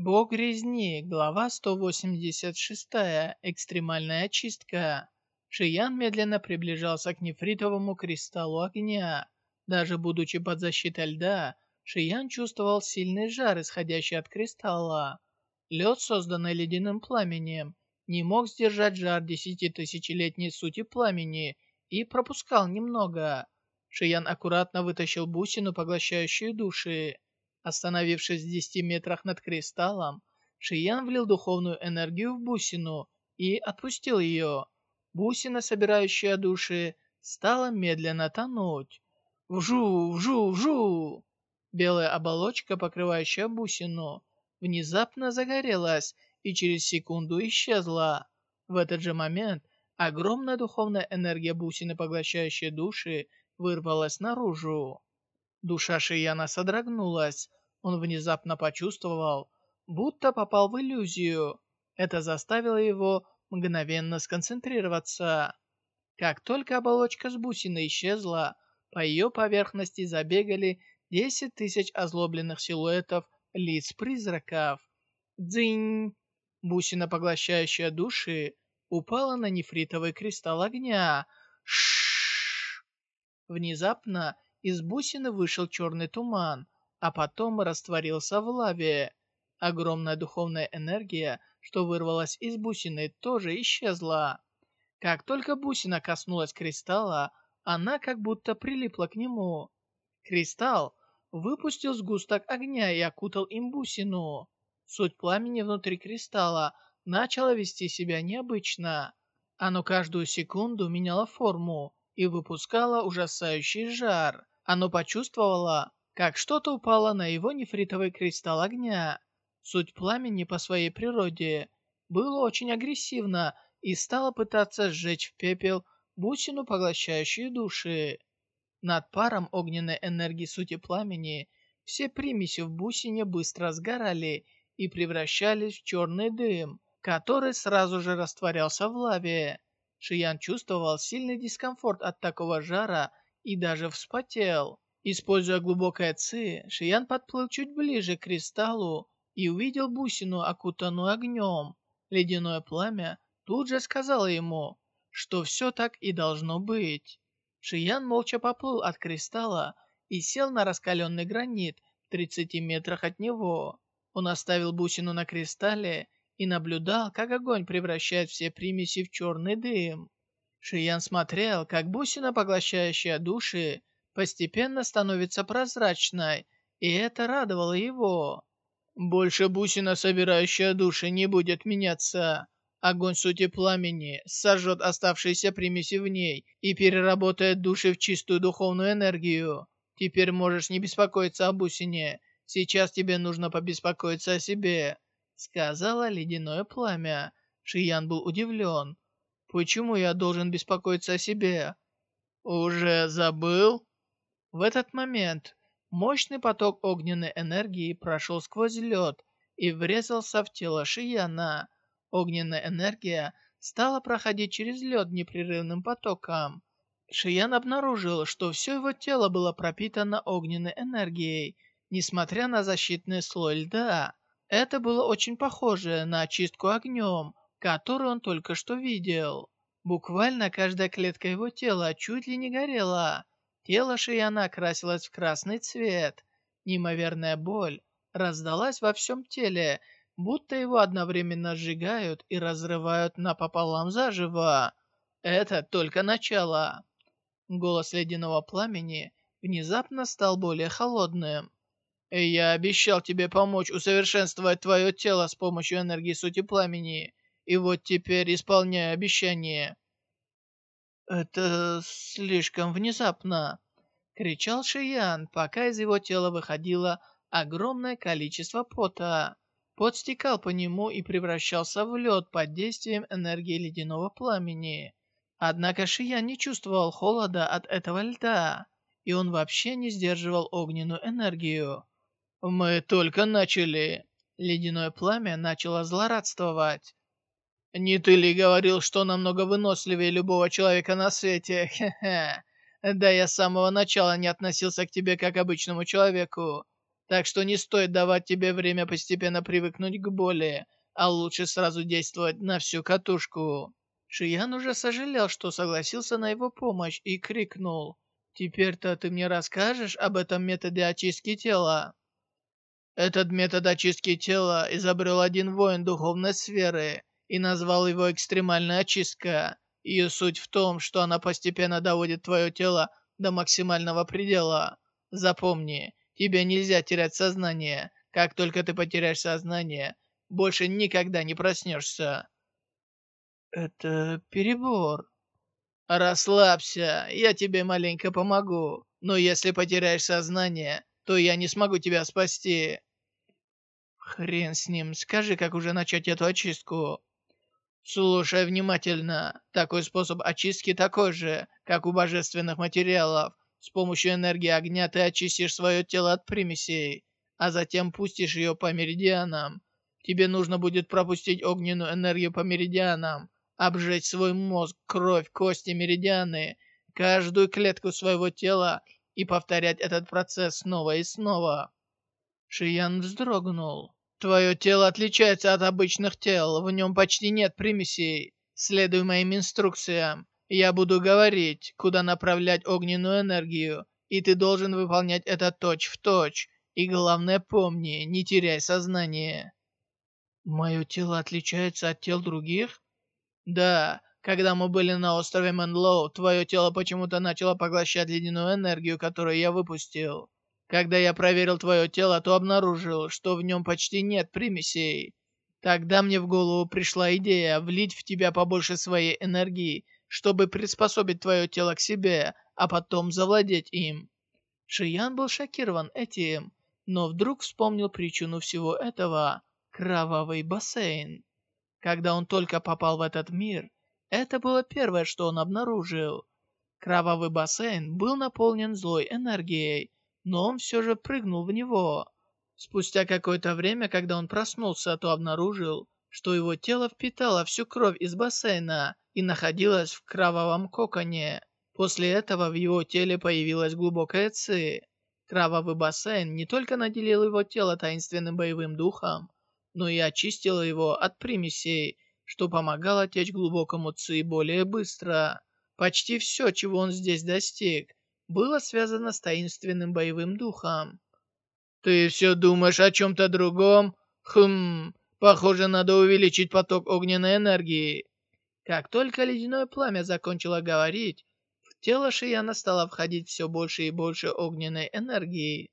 Бог резни, глава 186, экстремальная очистка. Шиян медленно приближался к нефритовому кристаллу огня. Даже будучи под защитой льда, Шиян чувствовал сильный жар, исходящий от кристалла. Лед, созданный ледяным пламенем, не мог сдержать жар десятитысячелетней сути пламени и пропускал немного. Шиян аккуратно вытащил бусину, поглощающую души. Остановившись в десяти метрах над кристаллом, Шиян влил духовную энергию в бусину и отпустил ее. Бусина, собирающая души, стала медленно тонуть. Вжу, вжу, вжу! Белая оболочка, покрывающая бусину, внезапно загорелась и через секунду исчезла. В этот же момент огромная духовная энергия бусины, поглощающая души, вырвалась наружу. Душа Шияна содрогнулась, он внезапно почувствовал, будто попал в иллюзию. Это заставило его мгновенно сконцентрироваться. Как только оболочка с бусиной исчезла, по ее поверхности забегали 10 тысяч озлобленных силуэтов лиц призраков. Дзинь! Бусина, поглощающая души, упала на нефритовый кристалл огня. Шшш! Внезапно из бусины вышел черный туман, а потом растворился в лаве. Огромная духовная энергия, что вырвалась из бусины, тоже исчезла. Как только бусина коснулась кристалла, она как будто прилипла к нему. Кристалл выпустил сгусток огня и окутал им бусину. Суть пламени внутри кристалла начала вести себя необычно. Оно каждую секунду меняло форму и выпускало ужасающий жар. Оно почувствовало, как что-то упало на его нефритовый кристалл огня. Суть пламени по своей природе было очень агрессивно и стало пытаться сжечь в пепел бусину, поглощающую души. Над паром огненной энергии сути пламени все примеси в бусине быстро сгорали и превращались в черный дым, который сразу же растворялся в лаве. Шиян чувствовал сильный дискомфорт от такого жара и даже вспотел. Используя глубокое ци, Шиян подплыл чуть ближе к кристаллу и увидел бусину, окутанную огнем. Ледяное пламя тут же сказала ему, что все так и должно быть. Шиян молча поплыл от кристалла и сел на раскаленный гранит в 30 метрах от него. Он оставил бусину на кристалле и наблюдал, как огонь превращает все примеси в черный дым. Шиян смотрел, как бусина, поглощающая души, постепенно становится прозрачной, и это радовало его. Больше бусина, собирающая души, не будет меняться. Огонь сути пламени сожжет оставшиеся примеси в ней и переработает души в чистую духовную энергию. Теперь можешь не беспокоиться о бусине. Сейчас тебе нужно побеспокоиться о себе», — сказала ледяное пламя. Шиян был удивлен. «Почему я должен беспокоиться о себе?» «Уже забыл?» В этот момент мощный поток огненной энергии прошел сквозь лед и врезался в тело Шияна. Огненная энергия стала проходить через лед непрерывным потоком. Шиян обнаружил, что все его тело было пропитано огненной энергией, несмотря на защитный слой льда. Это было очень похоже на очистку огнем, которую он только что видел. Буквально каждая клетка его тела чуть ли не горела. Тело Шияна окрасилось в красный цвет. Неимоверная боль раздалась во всем теле, будто его одновременно сжигают и разрывают напополам заживо. Это только начало. Голос ледяного пламени внезапно стал более холодным. «Я обещал тебе помочь усовершенствовать твое тело с помощью энергии сути пламени, и вот теперь исполняю обещание». «Это слишком внезапно!» — кричал Шиян, пока из его тела выходило огромное количество пота. Пот стекал по нему и превращался в лед под действием энергии ледяного пламени. Однако Шиян не чувствовал холода от этого льда, и он вообще не сдерживал огненную энергию. «Мы только начали!» Ледяное пламя начало злорадствовать. «Не ты ли говорил, что намного выносливее любого человека на свете? Хе-хе. Да я с самого начала не относился к тебе как к обычному человеку. Так что не стоит давать тебе время постепенно привыкнуть к боли, а лучше сразу действовать на всю катушку. Шиян уже сожалел, что согласился на его помощь и крикнул. «Теперь-то ты мне расскажешь об этом методе очистки тела?» Этот метод очистки тела изобрел один воин духовной сферы и назвал его экстремальная очистка. Ее суть в том, что она постепенно доводит твое тело до максимального предела. Запомни, тебе нельзя терять сознание. Как только ты потеряешь сознание, больше никогда не проснешься. Это перебор. Расслабься, я тебе маленько помогу. Но если потеряешь сознание, то я не смогу тебя спасти. Хрен с ним, скажи, как уже начать эту очистку. Слушай внимательно. Такой способ очистки такой же, как у божественных материалов. С помощью энергии огня ты очистишь свое тело от примесей, а затем пустишь ее по меридианам. Тебе нужно будет пропустить огненную энергию по меридианам, обжечь свой мозг, кровь, кости, меридианы, каждую клетку своего тела и повторять этот процесс снова и снова. Шиян вздрогнул. Твое тело отличается от обычных тел, в нем почти нет примесей. Следуй моим инструкциям. Я буду говорить, куда направлять огненную энергию, и ты должен выполнять это точь-в-точь. И главное помни, не теряй сознание. Мое тело отличается от тел других? Да, когда мы были на острове Мэнлоу, твое тело почему-то начало поглощать ледяную энергию, которую я выпустил. Когда я проверил твое тело, то обнаружил, что в нем почти нет примесей. Тогда мне в голову пришла идея влить в тебя побольше своей энергии, чтобы приспособить твое тело к себе, а потом завладеть им. Шиян был шокирован этим, но вдруг вспомнил причину всего этого – кровавый бассейн. Когда он только попал в этот мир, это было первое, что он обнаружил. Кровавый бассейн был наполнен злой энергией, но он все же прыгнул в него. Спустя какое-то время, когда он проснулся, то обнаружил, что его тело впитало всю кровь из бассейна и находилось в кровавом коконе. После этого в его теле появилась глубокая ци. Кровавый бассейн не только наделил его тело таинственным боевым духом, но и очистил его от примесей, что помогало течь глубокому ци более быстро. Почти все, чего он здесь достиг, было связано с таинственным боевым духом. «Ты все думаешь о чем-то другом? Хм, похоже, надо увеличить поток огненной энергии». Как только ледяное пламя закончило говорить, в тело Шияна стало входить все больше и больше огненной энергии.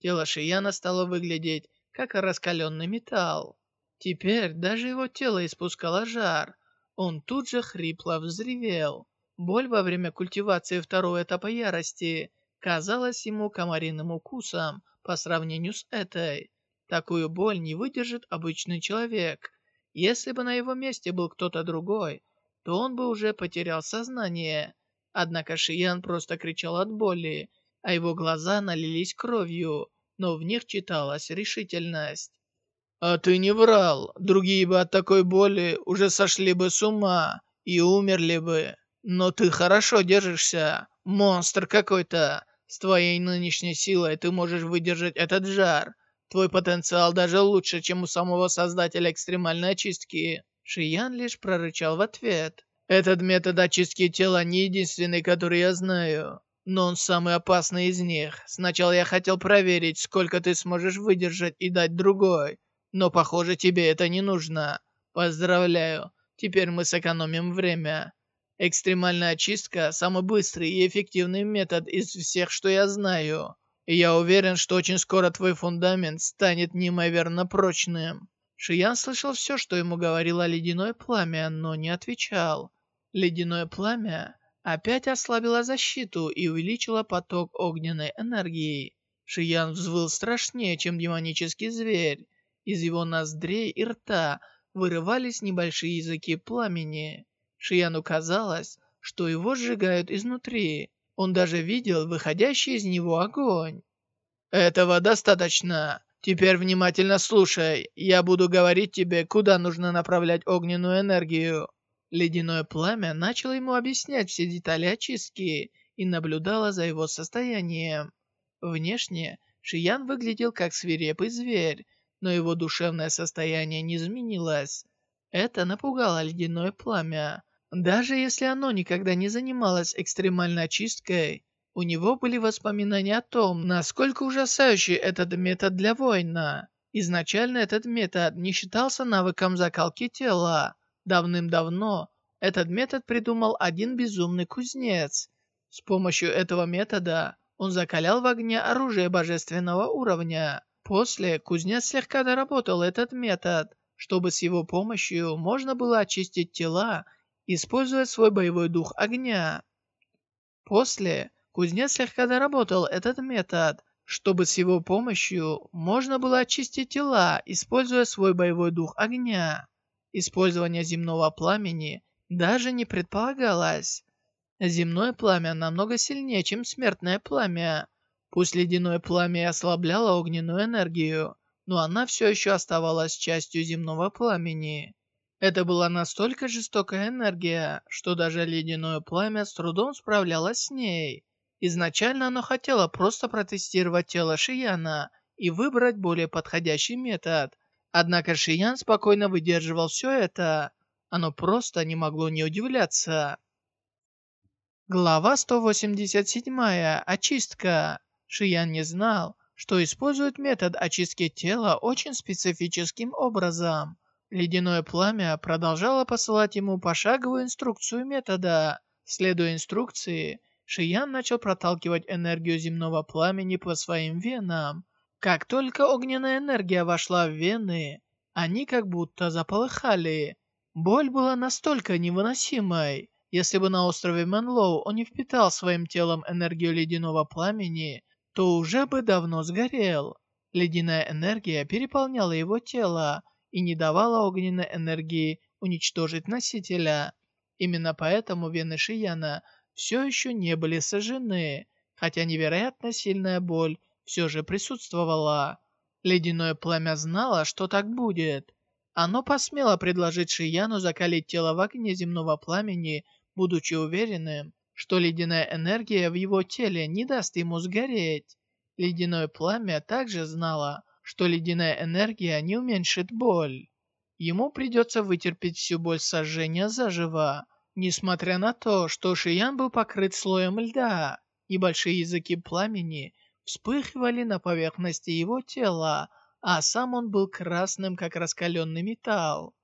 Тело Шияна стало выглядеть, как раскаленный металл. Теперь даже его тело испускало жар. Он тут же хрипло взревел. Боль во время культивации второго этапа ярости казалась ему комариным укусом по сравнению с этой. Такую боль не выдержит обычный человек. Если бы на его месте был кто-то другой, то он бы уже потерял сознание. Однако Шиян просто кричал от боли, а его глаза налились кровью, но в них читалась решительность. «А ты не врал, другие бы от такой боли уже сошли бы с ума и умерли бы». Но ты хорошо держишься. Монстр какой-то. С твоей нынешней силой ты можешь выдержать этот жар. Твой потенциал даже лучше, чем у самого создателя экстремальной очистки. Шиян лишь прорычал в ответ. Этот метод очистки тела не единственный, который я знаю. Но он самый опасный из них. Сначала я хотел проверить, сколько ты сможешь выдержать и дать другой. Но, похоже, тебе это не нужно. Поздравляю. Теперь мы сэкономим время. Экстремальная очистка – самый быстрый и эффективный метод из всех, что я знаю. И я уверен, что очень скоро твой фундамент станет неимоверно прочным. Шиян слышал все, что ему говорило ледяное пламя, но не отвечал. Ледяное пламя опять ослабило защиту и увеличило поток огненной энергии. Шиян взвыл страшнее, чем демонический зверь. Из его ноздрей и рта вырывались небольшие языки пламени. Шияну казалось, что его сжигают изнутри. Он даже видел выходящий из него огонь. «Этого достаточно. Теперь внимательно слушай. Я буду говорить тебе, куда нужно направлять огненную энергию». Ледяное пламя начало ему объяснять все детали очистки и наблюдало за его состоянием. Внешне Шиян выглядел как свирепый зверь, но его душевное состояние не изменилось. Это напугало ледяное пламя. Даже если оно никогда не занималось экстремальной очисткой, у него были воспоминания о том, насколько ужасающий этот метод для воина. Изначально этот метод не считался навыком закалки тела. Давным-давно этот метод придумал один безумный кузнец. С помощью этого метода он закалял в огне оружие божественного уровня. После кузнец слегка доработал этот метод, чтобы с его помощью можно было очистить тела, используя свой боевой дух огня. После кузнец слегка доработал этот метод, чтобы с его помощью можно было очистить тела, используя свой боевой дух огня. Использование земного пламени даже не предполагалось. Земное пламя намного сильнее, чем смертное пламя. Пусть ледяное пламя ослабляло огненную энергию, но она все еще оставалась частью земного пламени. Это была настолько жестокая энергия, что даже ледяное пламя с трудом справлялось с ней. Изначально оно хотело просто протестировать тело Шияна и выбрать более подходящий метод. Однако Шиян спокойно выдерживал все это. Оно просто не могло не удивляться. Глава 187. Очистка. Шиян не знал, что использует метод очистки тела очень специфическим образом. Ледяное пламя продолжало посылать ему пошаговую инструкцию метода. Следуя инструкции, Шиян начал проталкивать энергию земного пламени по своим венам. Как только огненная энергия вошла в вены, они как будто заполыхали. Боль была настолько невыносимой. Если бы на острове Мэнлоу он не впитал своим телом энергию ледяного пламени, то уже бы давно сгорел. Ледяная энергия переполняла его тело и не давала огненной энергии уничтожить носителя. Именно поэтому вены Шияна все еще не были сожжены, хотя невероятно сильная боль все же присутствовала. Ледяное пламя знало, что так будет. Оно посмело предложить Шияну закалить тело в огне земного пламени, будучи уверенным, что ледяная энергия в его теле не даст ему сгореть. Ледяное пламя также знало, что ледяная энергия не уменьшит боль. Ему придется вытерпеть всю боль сожжения заживо, несмотря на то, что Шиян был покрыт слоем льда, и большие языки пламени вспыхивали на поверхности его тела, а сам он был красным, как раскаленный металл.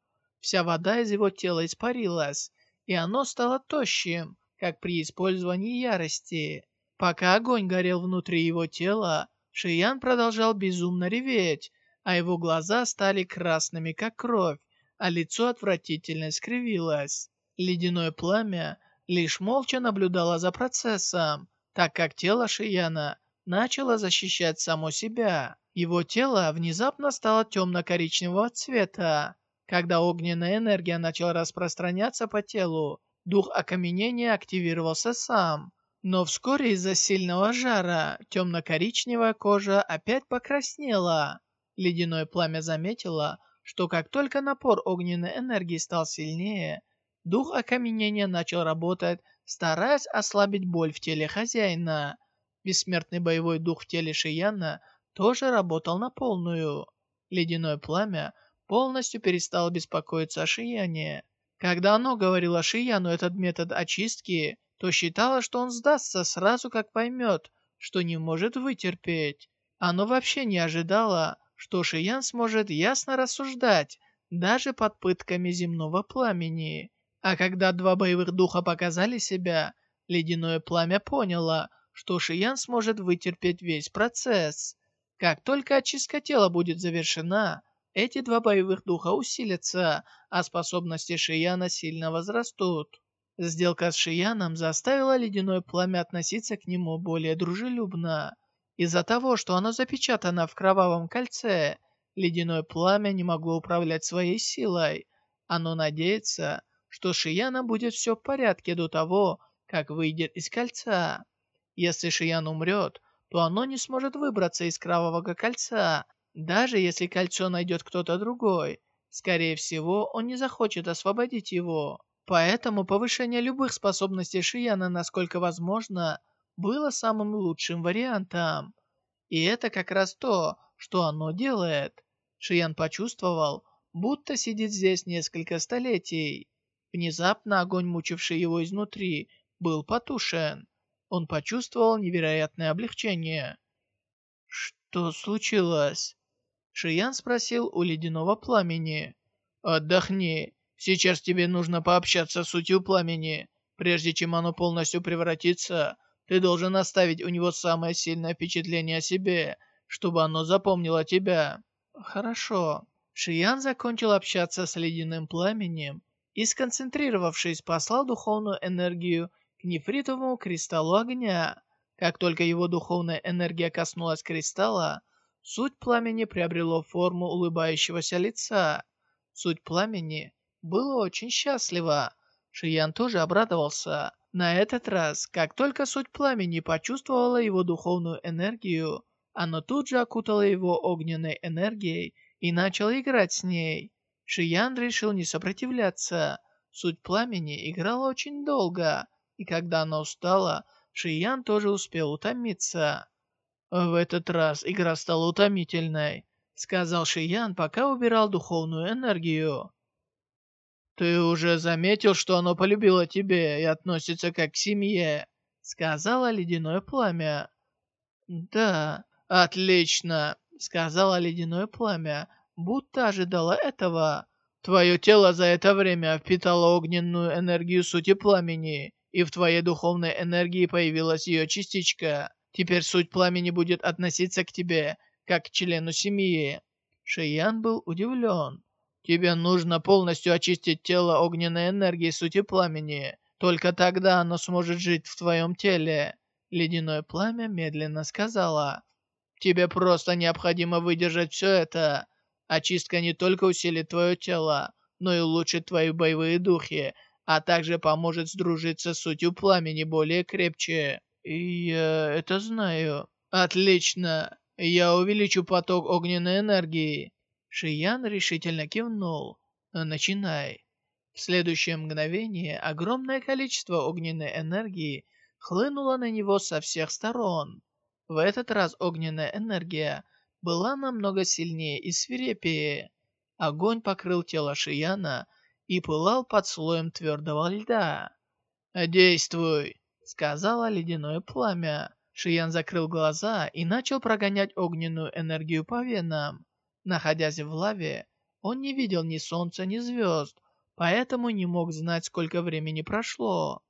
Вся вода из его тела испарилась, и оно стало тощим, как при использовании ярости. Пока огонь горел внутри его тела, Шиян продолжал безумно реветь, а его глаза стали красными, как кровь, а лицо отвратительно скривилось. Ледяное пламя лишь молча наблюдало за процессом, так как тело Шияна начало защищать само себя. Его тело внезапно стало темно-коричневого цвета. Когда огненная энергия начала распространяться по телу, дух окаменения активировался сам. Но вскоре из-за сильного жара темно-коричневая кожа опять покраснела. Ледяное пламя заметило, что как только напор огненной энергии стал сильнее, дух окаменения начал работать, стараясь ослабить боль в теле хозяина. Бессмертный боевой дух в теле Шияна тоже работал на полную. Ледяное пламя полностью перестало беспокоиться о Шияне. Когда оно говорило Шияну этот метод очистки, то считала, что он сдастся сразу, как поймет, что не может вытерпеть. Оно вообще не ожидало, что Шиян сможет ясно рассуждать, даже под пытками земного пламени. А когда два боевых духа показали себя, ледяное пламя поняло, что Шиян сможет вытерпеть весь процесс. Как только очистка тела будет завершена, эти два боевых духа усилятся, а способности Шияна сильно возрастут. Сделка с Шияном заставила ледяное пламя относиться к нему более дружелюбно. Из-за того, что оно запечатано в кровавом кольце, ледяное пламя не могло управлять своей силой. Оно надеется, что Шияна будет все в порядке до того, как выйдет из кольца. Если Шиян умрет, то оно не сможет выбраться из кровавого кольца, даже если кольцо найдет кто-то другой. Скорее всего, он не захочет освободить его. Поэтому повышение любых способностей Шияна, насколько возможно, было самым лучшим вариантом. И это как раз то, что оно делает. Шиян почувствовал, будто сидит здесь несколько столетий. Внезапно огонь, мучивший его изнутри, был потушен. Он почувствовал невероятное облегчение. «Что случилось?» Шиян спросил у ледяного пламени. «Отдохни. Сейчас тебе нужно пообщаться с сутью пламени. Прежде чем оно полностью превратится, ты должен оставить у него самое сильное впечатление о себе, чтобы оно запомнило тебя». «Хорошо». Шиян закончил общаться с ледяным пламенем и, сконцентрировавшись, послал духовную энергию к нефритовому кристаллу огня. Как только его духовная энергия коснулась кристалла, суть пламени приобрело форму улыбающегося лица. Суть пламени было очень счастливо. Шиян тоже обрадовался. На этот раз, как только суть пламени почувствовала его духовную энергию, оно тут же окутало его огненной энергией и начало играть с ней. Шиян решил не сопротивляться. Суть пламени играла очень долго, и когда она устала, Шиян тоже успел утомиться. «В этот раз игра стала утомительной», — сказал Шиян, пока убирал духовную энергию. «Ты уже заметил, что оно полюбило тебя и относится как к семье?» — сказала ледяное пламя. «Да, отлично», — сказала ледяное пламя, будто ожидала этого. «Твое тело за это время впитало огненную энергию сути пламени, и в твоей духовной энергии появилась ее частичка. Теперь суть пламени будет относиться к тебе, как к члену семьи». Шиян был удивлен. Тебе нужно полностью очистить тело огненной энергии сути пламени. Только тогда оно сможет жить в твоем теле. Ледяное пламя медленно сказала. Тебе просто необходимо выдержать все это. Очистка не только усилит твое тело, но и улучшит твои боевые духи, а также поможет сдружиться с сутью пламени более крепче. И я это знаю. Отлично. Я увеличу поток огненной энергии. Шиян решительно кивнул. «Начинай». В следующее мгновение огромное количество огненной энергии хлынуло на него со всех сторон. В этот раз огненная энергия была намного сильнее и свирепее. Огонь покрыл тело Шияна и пылал под слоем твердого льда. «Действуй!» — сказала ледяное пламя. Шиян закрыл глаза и начал прогонять огненную энергию по венам. Находясь в лаве, он не видел ни солнца, ни звезд, поэтому не мог знать, сколько времени прошло.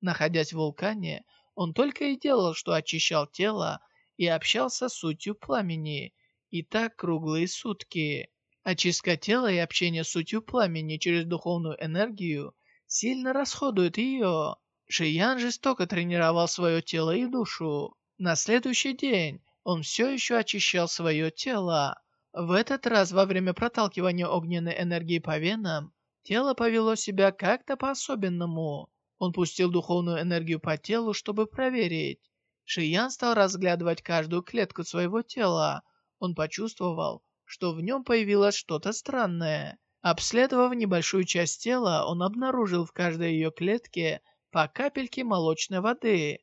Находясь в вулкане, он только и делал, что очищал тело и общался с сутью пламени, и так круглые сутки. Очистка тела и общение с сутью пламени через духовную энергию сильно расходует ее. Шиян жестоко тренировал свое тело и душу. На следующий день он все еще очищал свое тело. В этот раз, во время проталкивания огненной энергии по венам, тело повело себя как-то по-особенному. Он пустил духовную энергию по телу, чтобы проверить. Шиян стал разглядывать каждую клетку своего тела. Он почувствовал, что в нем появилось что-то странное. Обследовав небольшую часть тела, он обнаружил в каждой ее клетке по капельке молочной воды.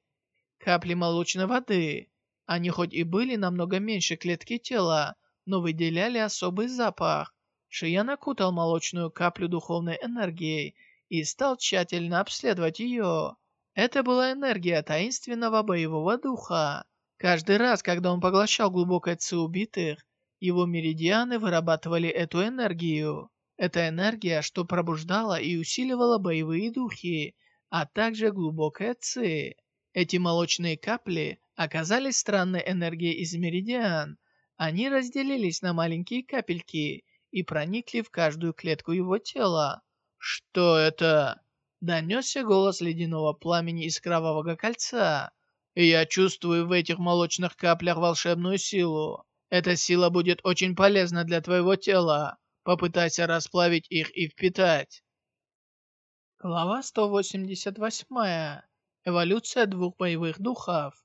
Капли молочной воды. Они хоть и были намного меньше клетки тела, но выделяли особый запах. Шиян окутал молочную каплю духовной энергией и стал тщательно обследовать ее. Это была энергия таинственного боевого духа. Каждый раз, когда он поглощал глубокое ци убитых, его меридианы вырабатывали эту энергию. Это энергия, что пробуждала и усиливала боевые духи, а также глубокое ци. Эти молочные капли оказались странной энергией из меридиан, они разделились на маленькие капельки и проникли в каждую клетку его тела. «Что это?» Донесся голос ледяного пламени из кровавого кольца. «Я чувствую в этих молочных каплях волшебную силу. Эта сила будет очень полезна для твоего тела. Попытайся расплавить их и впитать». Глава 188. Эволюция двух боевых духов.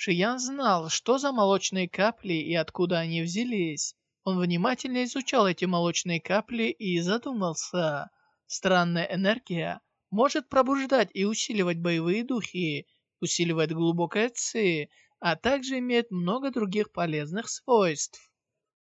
Шиян знал, что за молочные капли и откуда они взялись. Он внимательно изучал эти молочные капли и задумался. Странная энергия может пробуждать и усиливать боевые духи, усиливать глубокое ци, а также имеет много других полезных свойств.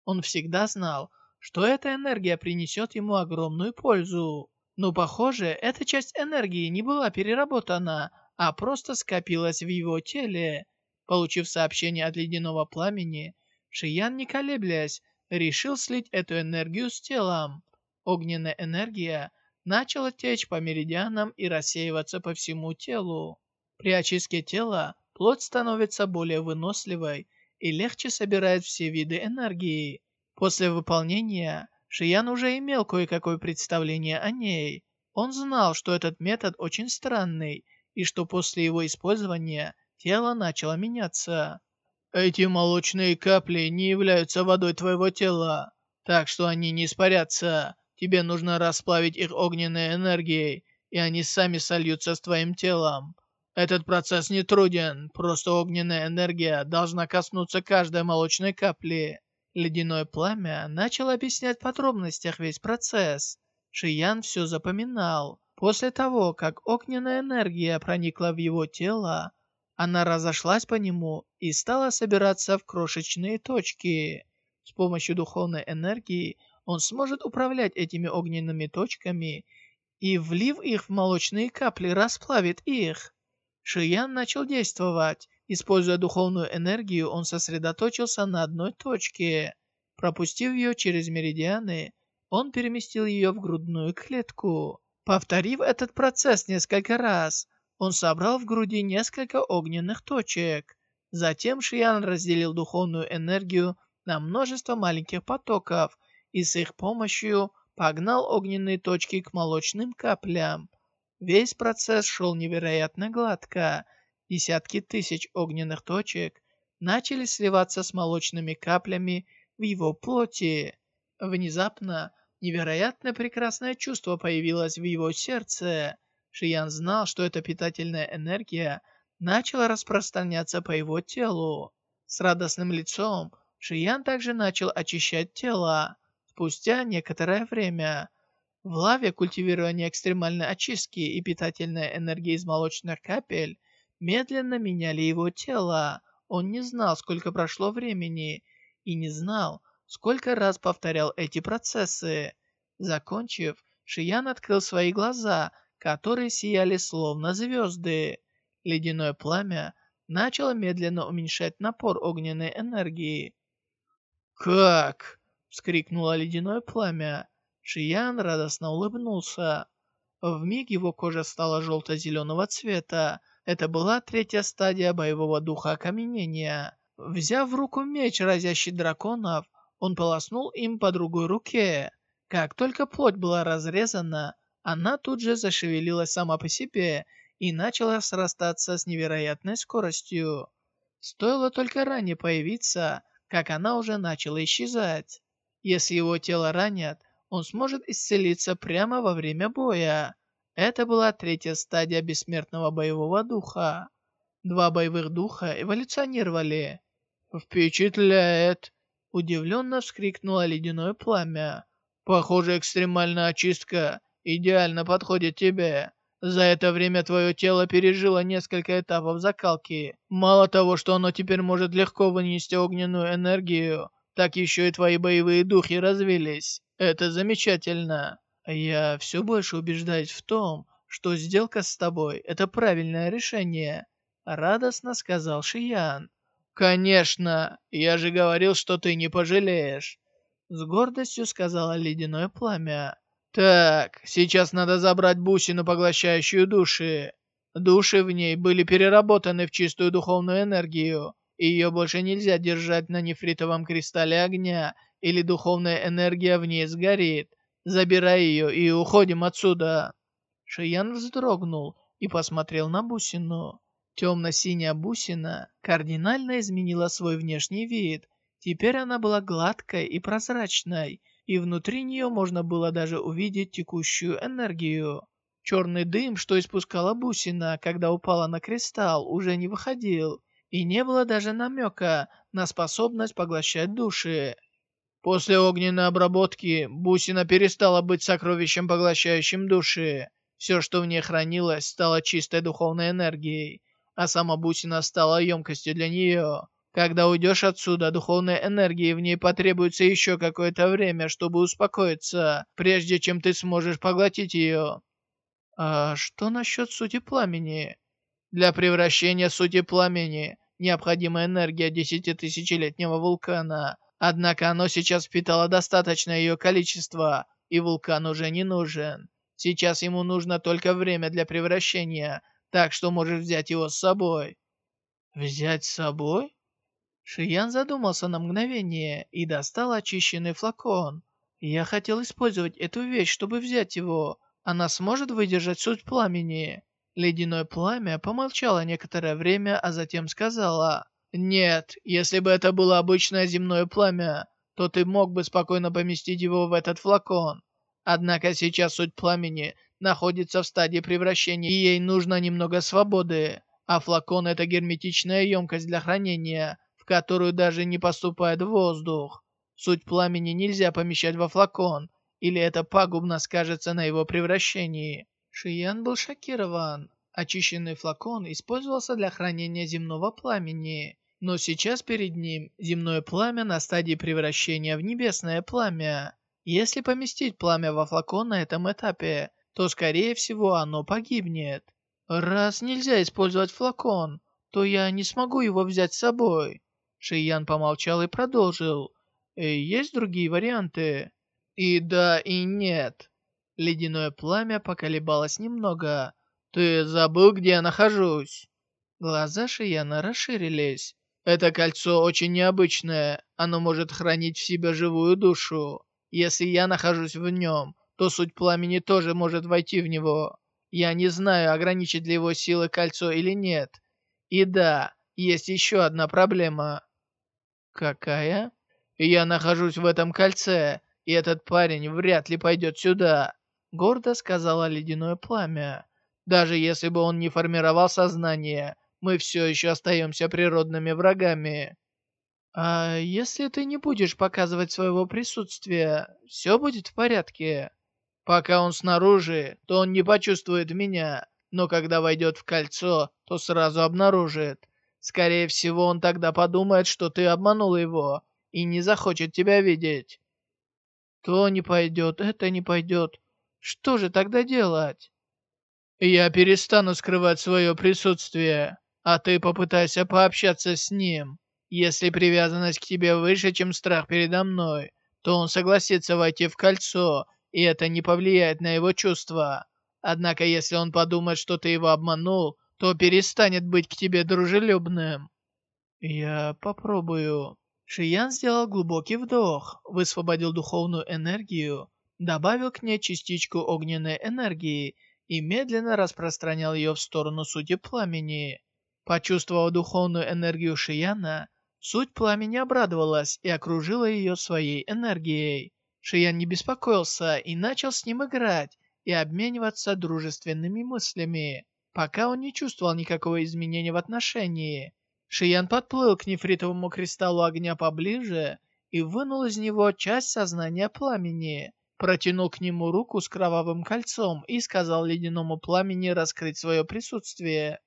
Он всегда знал, что эта энергия принесет ему огромную пользу. Но, похоже, эта часть энергии не была переработана, а просто скопилась в его теле. Получив сообщение от ледяного пламени, Шиян, не колеблясь, решил слить эту энергию с телом. Огненная энергия начала течь по меридианам и рассеиваться по всему телу. При очистке тела плоть становится более выносливой и легче собирает все виды энергии. После выполнения Шиян уже имел кое-какое представление о ней. Он знал, что этот метод очень странный, и что после его использования тело начало меняться. Эти молочные капли не являются водой твоего тела, так что они не испарятся. Тебе нужно расплавить их огненной энергией, и они сами сольются с твоим телом. Этот процесс не труден, просто огненная энергия должна коснуться каждой молочной капли. Ледяное пламя начал объяснять в подробностях весь процесс. Шиян все запоминал. После того, как огненная энергия проникла в его тело, она разошлась по нему и стала собираться в крошечные точки. С помощью духовной энергии он сможет управлять этими огненными точками и, влив их в молочные капли, расплавит их. Шиян начал действовать. Используя духовную энергию, он сосредоточился на одной точке. Пропустив ее через меридианы, он переместил ее в грудную клетку. Повторив этот процесс несколько раз, он собрал в груди несколько огненных точек. Затем Шиян разделил духовную энергию на множество маленьких потоков и с их помощью погнал огненные точки к молочным каплям. Весь процесс шел невероятно гладко. Десятки тысяч огненных точек начали сливаться с молочными каплями в его плоти. Внезапно невероятно прекрасное чувство появилось в его сердце. Шиян знал, что эта питательная энергия начала распространяться по его телу. С радостным лицом Шиян также начал очищать тело. Спустя некоторое время в лаве культивирования экстремальной очистки и питательной энергии из молочных капель медленно меняли его тело. Он не знал, сколько прошло времени, и не знал, сколько раз повторял эти процессы. Закончив, Шиян открыл свои глаза, которые сияли словно звезды. Ледяное пламя начало медленно уменьшать напор огненной энергии. «Как?» — вскрикнуло ледяное пламя. Шиян радостно улыбнулся. Вмиг его кожа стала желто-зеленого цвета. Это была третья стадия боевого духа окаменения. Взяв в руку меч, разящий драконов, он полоснул им по другой руке. Как только плоть была разрезана, она тут же зашевелилась сама по себе и начала срастаться с невероятной скоростью. Стоило только ранее появиться, как она уже начала исчезать. Если его тело ранят, он сможет исцелиться прямо во время боя. Это была третья стадия бессмертного боевого духа. Два боевых духа эволюционировали. «Впечатляет!» Удивленно вскрикнуло ледяное пламя. «Похоже, экстремальная очистка идеально подходит тебе. За это время твое тело пережило несколько этапов закалки. Мало того, что оно теперь может легко вынести огненную энергию, так еще и твои боевые духи развились. Это замечательно. Я все больше убеждаюсь в том, что сделка с тобой – это правильное решение», – радостно сказал Шиян. «Конечно! Я же говорил, что ты не пожалеешь!» С гордостью сказала ледяное пламя. «Так, сейчас надо забрать бусину, поглощающую души. Души в ней были переработаны в чистую духовную энергию, и ее больше нельзя держать на нефритовом кристалле огня или духовная энергия в ней сгорит. Забирай ее и уходим отсюда!» Шиян вздрогнул и посмотрел на бусину. Темно-синяя бусина кардинально изменила свой внешний вид. Теперь она была гладкой и прозрачной, и внутри нее можно было даже увидеть текущую энергию. Черный дым, что испускала бусина, когда упала на кристалл, уже не выходил, и не было даже намека на способность поглощать души. После огненной обработки бусина перестала быть сокровищем, поглощающим души. Все, что в ней хранилось, стало чистой духовной энергией. а сама бусина стала емкостью для нее. Когда уйдешь отсюда, духовной энергии в ней потребуется еще какое-то время, чтобы успокоиться, прежде чем ты сможешь поглотить ее. А что насчет сути пламени? Для превращения сути пламени необходима энергия десятитысячелетнего вулкана. Однако оно сейчас впитало достаточное ее количество, и вулкан уже не нужен. Сейчас ему нужно только время для превращения, так что можешь взять его с собой. Взять с собой? Шиян задумался на мгновение и достал очищенный флакон. Я хотел использовать эту вещь, чтобы взять его. Она сможет выдержать суть пламени. Ледяное пламя помолчало некоторое время, а затем сказала. «Нет, если бы это было обычное земное пламя, то ты мог бы спокойно поместить его в этот флакон. Однако сейчас суть пламени находится в стадии превращения, и ей нужно немного свободы. А флакон — это герметичная емкость для хранения, в которую даже не поступает воздух. Суть пламени нельзя помещать во флакон, или это пагубно скажется на его превращении. Шиян был шокирован. Очищенный флакон использовался для хранения земного пламени, но сейчас перед ним земное пламя на стадии превращения в небесное пламя. Если поместить пламя во флакон на этом этапе, то скорее всего оно погибнет. Раз нельзя использовать флакон, то я не смогу его взять с собой. Шиян помолчал и продолжил. «Э, «Есть другие варианты?» «И да, и нет». Ледяное пламя поколебалось немного. «Ты забыл, где я нахожусь?» Глаза Шияна расширились. «Это кольцо очень необычное. Оно может хранить в себе живую душу. Если я нахожусь в нем, то суть пламени тоже может войти в него. Я не знаю, ограничит ли его силы кольцо или нет. И да, есть еще одна проблема. «Какая?» «Я нахожусь в этом кольце, и этот парень вряд ли пойдет сюда», — гордо сказала ледяное пламя. «Даже если бы он не формировал сознание, мы все еще остаемся природными врагами». «А если ты не будешь показывать своего присутствия, все будет в порядке?» «Пока он снаружи, то он не почувствует меня, но когда войдет в кольцо, то сразу обнаружит. Скорее всего, он тогда подумает, что ты обманул его и не захочет тебя видеть. То не пойдет, это не пойдет. Что же тогда делать? Я перестану скрывать свое присутствие, а ты попытайся пообщаться с ним. Если привязанность к тебе выше, чем страх передо мной, то он согласится войти в кольцо, и это не повлияет на его чувства. Однако, если он подумает, что ты его обманул, то перестанет быть к тебе дружелюбным. Я попробую. Шиян сделал глубокий вдох, высвободил духовную энергию, добавил к ней частичку огненной энергии и медленно распространял ее в сторону сути пламени. Почувствовав духовную энергию Шияна, суть пламени обрадовалась и окружила ее своей энергией. Шиян не беспокоился и начал с ним играть и обмениваться дружественными мыслями пока он не чувствовал никакого изменения в отношении. Шиян подплыл к нефритовому кристаллу огня поближе и вынул из него часть сознания пламени. Протянул к нему руку с кровавым кольцом и сказал ледяному пламени раскрыть свое присутствие.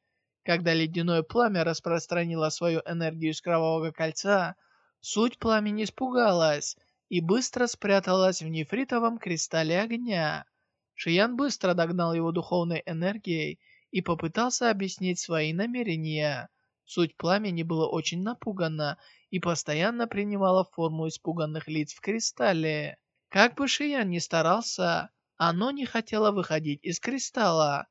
Когда ледяное пламя распространило свою энергию из кровавого кольца, суть пламени испугалась и быстро спряталась в нефритовом кристалле огня. Шиян быстро догнал его духовной энергией и попытался объяснить свои намерения. Суть пламени была очень напугана и постоянно принимала форму испуганных лиц в кристалле. Как бы Шиян ни старался, оно не хотело выходить из кристалла.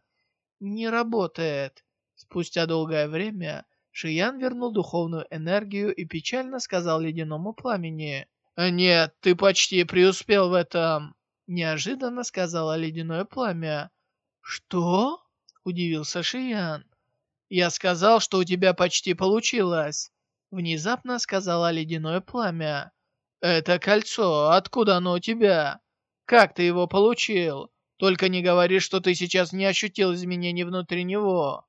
Не работает. Спустя долгое время Шиян вернул духовную энергию и печально сказал ледяному пламени. «Нет, ты почти преуспел в этом!» Неожиданно сказала ледяное пламя. «Что?» Удивился Шиян. «Я сказал, что у тебя почти получилось!» Внезапно сказала ледяное пламя. «Это кольцо, откуда оно у тебя? Как ты его получил? Только не говори, что ты сейчас не ощутил изменений внутри него».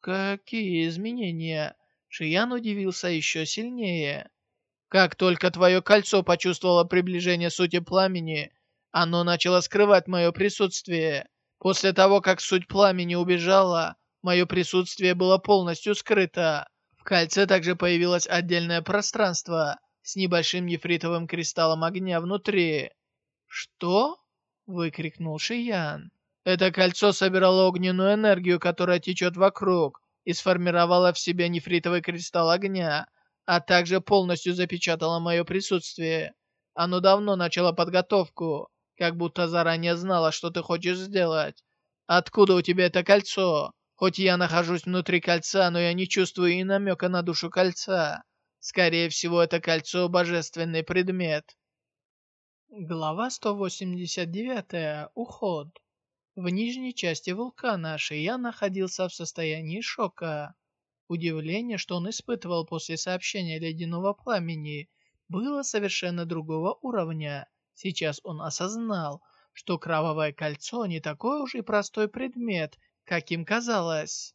«Какие изменения?» Шиян удивился еще сильнее. «Как только твое кольцо почувствовало приближение сути пламени, оно начало скрывать мое присутствие. После того, как суть пламени убежала, Мое присутствие было полностью скрыто. В кольце также появилось отдельное пространство с небольшим нефритовым кристаллом огня внутри. «Что?» — выкрикнул Шиян. Это кольцо собирало огненную энергию, которая течет вокруг, и сформировало в себе нефритовый кристалл огня, а также полностью запечатало мое присутствие. Оно давно начало подготовку, как будто заранее знало, что ты хочешь сделать. Откуда у тебя это кольцо? Хоть я нахожусь внутри кольца, но я не чувствую и намека на душу кольца. Скорее всего, это кольцо — божественный предмет. Глава 189. Уход. В нижней части вулкана Шия находился в состоянии шока. Удивление, что он испытывал после сообщения ледяного пламени, было совершенно другого уровня. Сейчас он осознал, что кровавое кольцо не такой уж и простой предмет, каким казалось.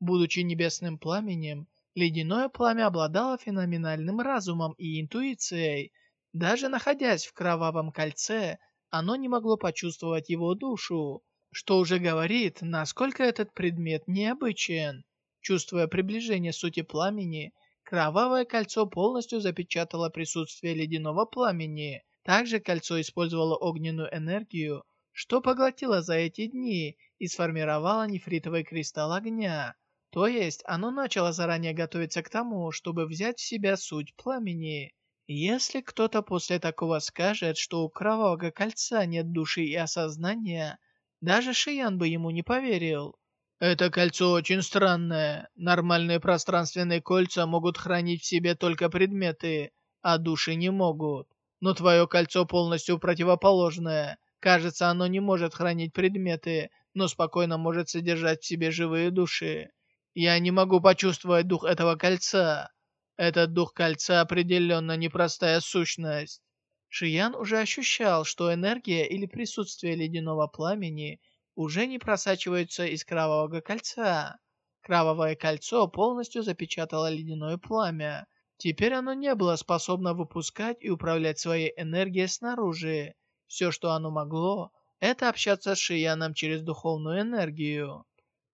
Будучи небесным пламенем, ледяное пламя обладало феноменальным разумом и интуицией. Даже находясь в кровавом кольце, оно не могло почувствовать его душу что уже говорит, насколько этот предмет необычен. Чувствуя приближение сути пламени, кровавое кольцо полностью запечатало присутствие ледяного пламени. Также кольцо использовало огненную энергию, что поглотило за эти дни и сформировало нефритовый кристалл огня. То есть оно начало заранее готовиться к тому, чтобы взять в себя суть пламени. Если кто-то после такого скажет, что у кровавого кольца нет души и осознания, даже Шиян бы ему не поверил. Это кольцо очень странное. Нормальные пространственные кольца могут хранить в себе только предметы, а души не могут. Но твое кольцо полностью противоположное. Кажется, оно не может хранить предметы, но спокойно может содержать в себе живые души. Я не могу почувствовать дух этого кольца. Этот дух кольца определенно непростая сущность. Шиян уже ощущал, что энергия или присутствие ледяного пламени уже не просачивается из кровавого кольца. Кровавое кольцо полностью запечатало ледяное пламя. Теперь оно не было способно выпускать и управлять своей энергией снаружи. Все, что оно могло, это общаться с Шияном через духовную энергию.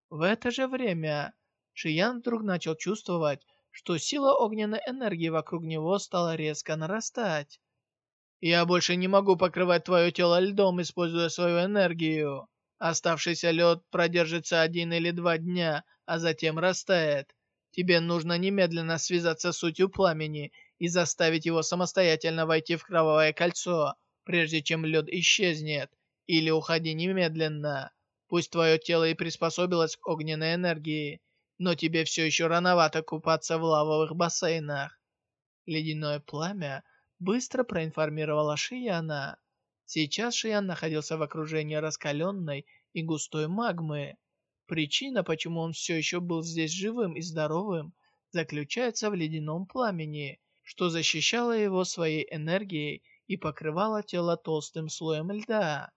В это же время Шиян вдруг начал чувствовать, что сила огненной энергии вокруг него стала резко нарастать. Я больше не могу покрывать твое тело льдом, используя свою энергию. Оставшийся лед продержится один или два дня, а затем растает. Тебе нужно немедленно связаться с сутью пламени и заставить его самостоятельно войти в кровавое кольцо, прежде чем лед исчезнет. Или уходи немедленно. Пусть твое тело и приспособилось к огненной энергии, но тебе все еще рановато купаться в лавовых бассейнах. Ледяное пламя быстро проинформировала Шияна. Сейчас Шиян находился в окружении раскаленной и густой магмы. Причина, почему он все еще был здесь живым и здоровым, заключается в ледяном пламени, что защищало его своей энергией и покрывало тело толстым слоем льда.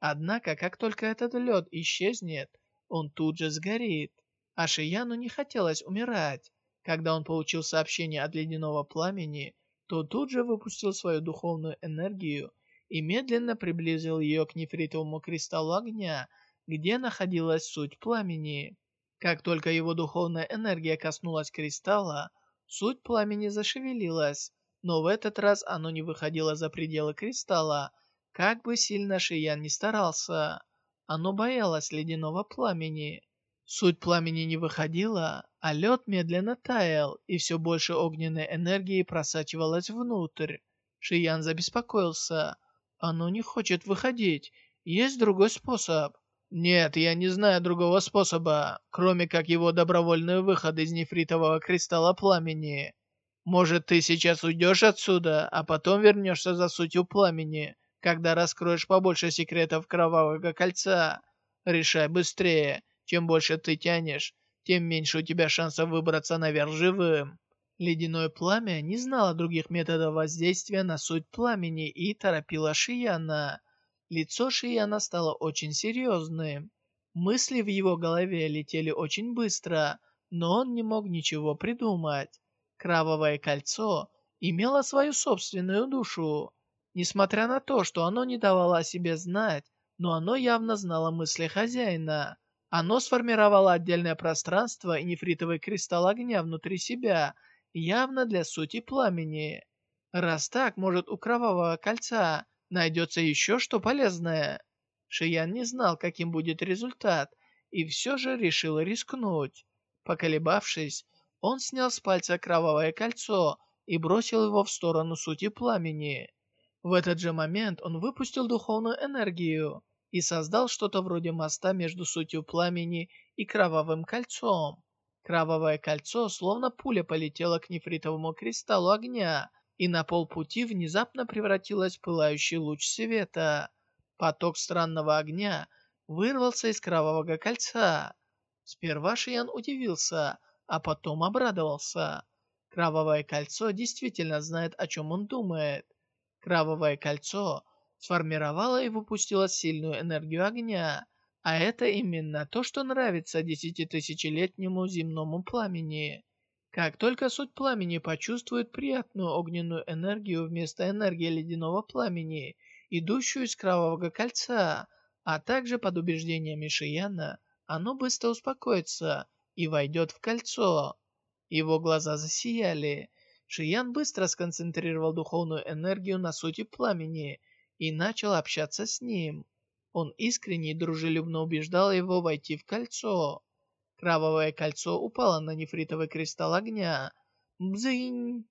Однако, как только этот лед исчезнет, он тут же сгорит. А Шияну не хотелось умирать. Когда он получил сообщение от ледяного пламени, то тут же выпустил свою духовную энергию и медленно приблизил ее к нефритовому кристаллу огня, где находилась суть пламени. Как только его духовная энергия коснулась кристалла, суть пламени зашевелилась, но в этот раз оно не выходило за пределы кристалла, как бы сильно Шиян не старался. Оно боялось ледяного пламени. Суть пламени не выходила, а лед медленно таял, и все больше огненной энергии просачивалось внутрь. Шиян забеспокоился. «Оно не хочет выходить. Есть другой способ?» «Нет, я не знаю другого способа, кроме как его добровольный выход из нефритового кристалла пламени. Может, ты сейчас уйдешь отсюда, а потом вернешься за сутью пламени, когда раскроешь побольше секретов Кровавого Кольца? Решай быстрее, чем больше ты тянешь, тем меньше у тебя шансов выбраться наверх живым. Ледяное пламя не знало других методов воздействия на суть пламени и торопило Шияна. Лицо Шияна стало очень серьезным. Мысли в его голове летели очень быстро, но он не мог ничего придумать. Кровавое кольцо имело свою собственную душу. Несмотря на то, что оно не давало о себе знать, но оно явно знало мысли хозяина. Оно сформировало отдельное пространство и нефритовый кристалл огня внутри себя, явно для сути пламени. Раз так, может у кровавого кольца найдется еще что полезное. Шиян не знал, каким будет результат, и все же решил рискнуть. Поколебавшись, он снял с пальца кровавое кольцо и бросил его в сторону сути пламени. В этот же момент он выпустил духовную энергию и создал что-то вроде моста между сутью пламени и кровавым кольцом. Кровавое кольцо, словно пуля, полетело к нефритовому кристаллу огня, и на полпути внезапно превратилось в пылающий луч света. Поток странного огня вырвался из кровавого кольца. Сперва Шиян удивился, а потом обрадовался. Кровавое кольцо действительно знает, о чем он думает. Кровавое кольцо сформировало и выпустило сильную энергию огня, а это именно то, что нравится десятитысячелетнему земному пламени. Как только суть пламени почувствует приятную огненную энергию вместо энергии ледяного пламени, идущую из кровавого кольца, а также под убеждениями Шияна, оно быстро успокоится и войдет в кольцо. Его глаза засияли, Шиян быстро сконцентрировал духовную энергию на сути пламени и начал общаться с ним. Он искренне и дружелюбно убеждал его войти в кольцо. Кровавое кольцо упало на нефритовый кристалл огня. Бзынь!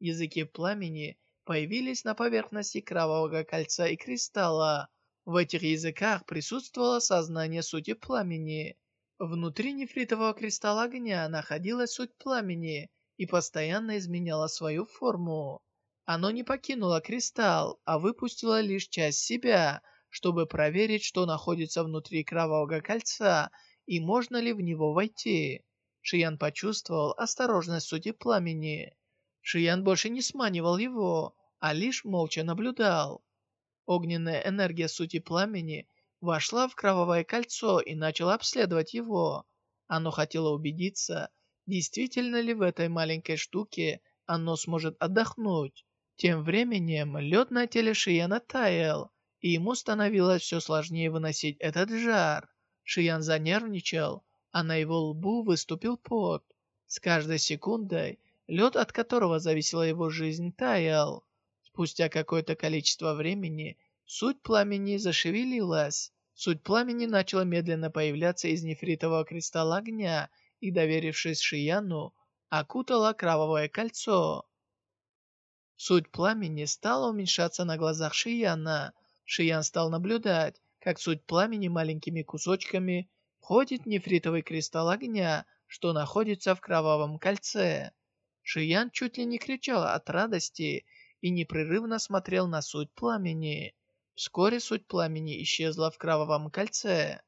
Языки пламени появились на поверхности кровавого кольца и кристалла. В этих языках присутствовало сознание сути пламени. Внутри нефритового кристалла огня находилась суть пламени, и постоянно изменяло свою форму. Оно не покинуло кристалл, а выпустило лишь часть себя, чтобы проверить, что находится внутри кровавого кольца и можно ли в него войти. Шиян почувствовал осторожность сути пламени. Шиян больше не сманивал его, а лишь молча наблюдал. Огненная энергия сути пламени вошла в кровавое кольцо и начала обследовать его. Оно хотело убедиться, действительно ли в этой маленькой штуке оно сможет отдохнуть. Тем временем лед на теле Шияна таял, и ему становилось все сложнее выносить этот жар. Шиян занервничал, а на его лбу выступил пот. С каждой секундой лед, от которого зависела его жизнь, таял. Спустя какое-то количество времени суть пламени зашевелилась. Суть пламени начала медленно появляться из нефритового кристалла огня и, доверившись Шияну, окутала кровавое кольцо. Суть пламени стала уменьшаться на глазах Шияна. Шиян стал наблюдать, как суть пламени маленькими кусочками входит нефритовый кристалл огня, что находится в кровавом кольце. Шиян чуть ли не кричал от радости и непрерывно смотрел на суть пламени. Вскоре суть пламени исчезла в кровавом кольце.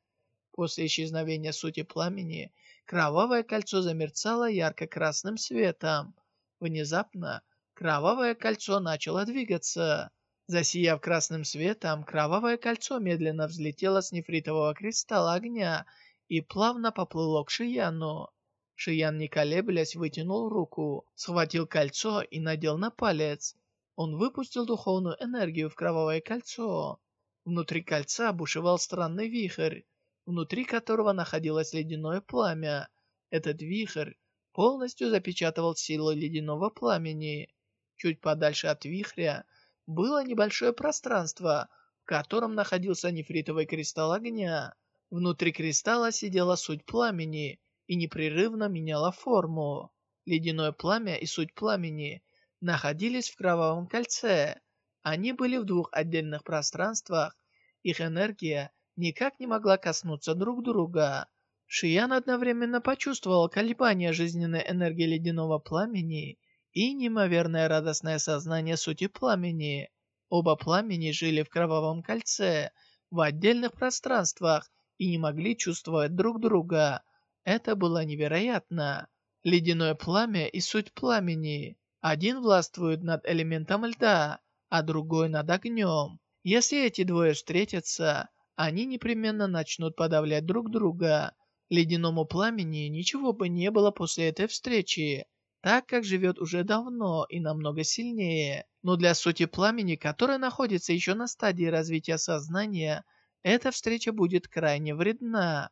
После исчезновения сути пламени, Кровавое кольцо замерцало ярко-красным светом. Внезапно кровавое кольцо начало двигаться. Засияв красным светом, кровавое кольцо медленно взлетело с нефритового кристалла огня и плавно поплыло к Шияну. Шиян, не колеблясь, вытянул руку, схватил кольцо и надел на палец. Он выпустил духовную энергию в кровавое кольцо. Внутри кольца бушевал странный вихрь внутри которого находилось ледяное пламя. Этот вихрь полностью запечатывал силу ледяного пламени. Чуть подальше от вихря было небольшое пространство, в котором находился нефритовый кристалл огня. Внутри кристалла сидела суть пламени и непрерывно меняла форму. Ледяное пламя и суть пламени находились в кровавом кольце. Они были в двух отдельных пространствах. Их энергия никак не могла коснуться друг друга. Шиян одновременно почувствовал колебания жизненной энергии ледяного пламени и неимоверное радостное сознание сути пламени. Оба пламени жили в кровавом кольце, в отдельных пространствах и не могли чувствовать друг друга. Это было невероятно. Ледяное пламя и суть пламени. Один властвует над элементом льда, а другой над огнем. Если эти двое встретятся, они непременно начнут подавлять друг друга. Ледяному пламени ничего бы не было после этой встречи, так как живет уже давно и намного сильнее. Но для сути пламени, которая находится еще на стадии развития сознания, эта встреча будет крайне вредна.